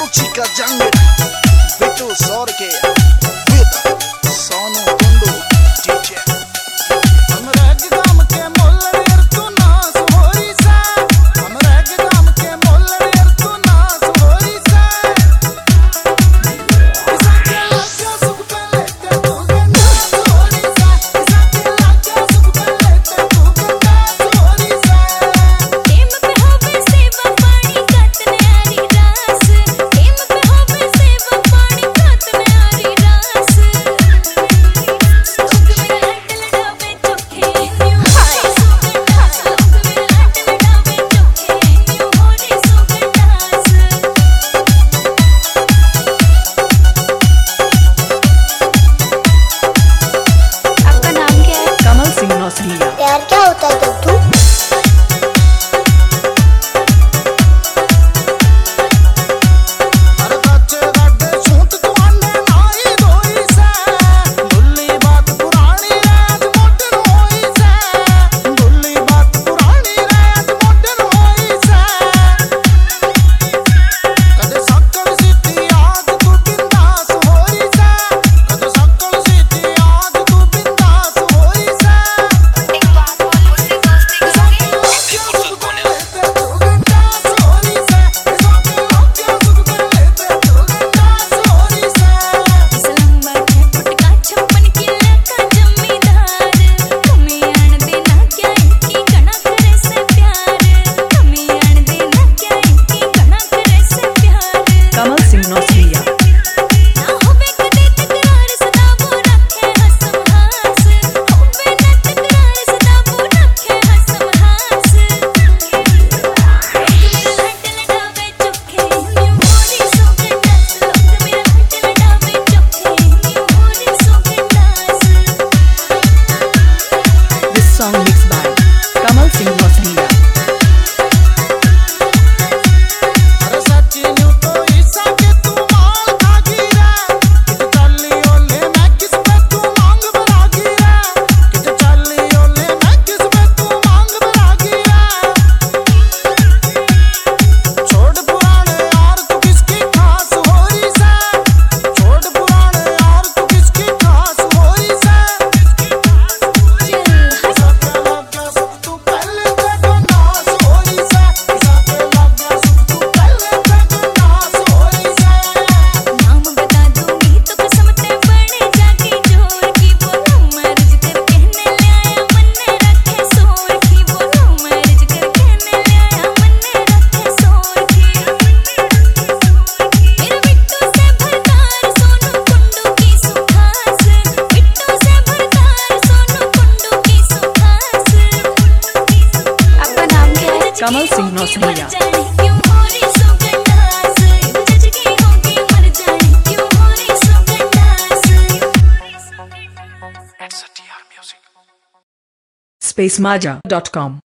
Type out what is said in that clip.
रुचिका जंग बिटू सौर के song mixed by Kamal Singh नौसरिया spacemaja.com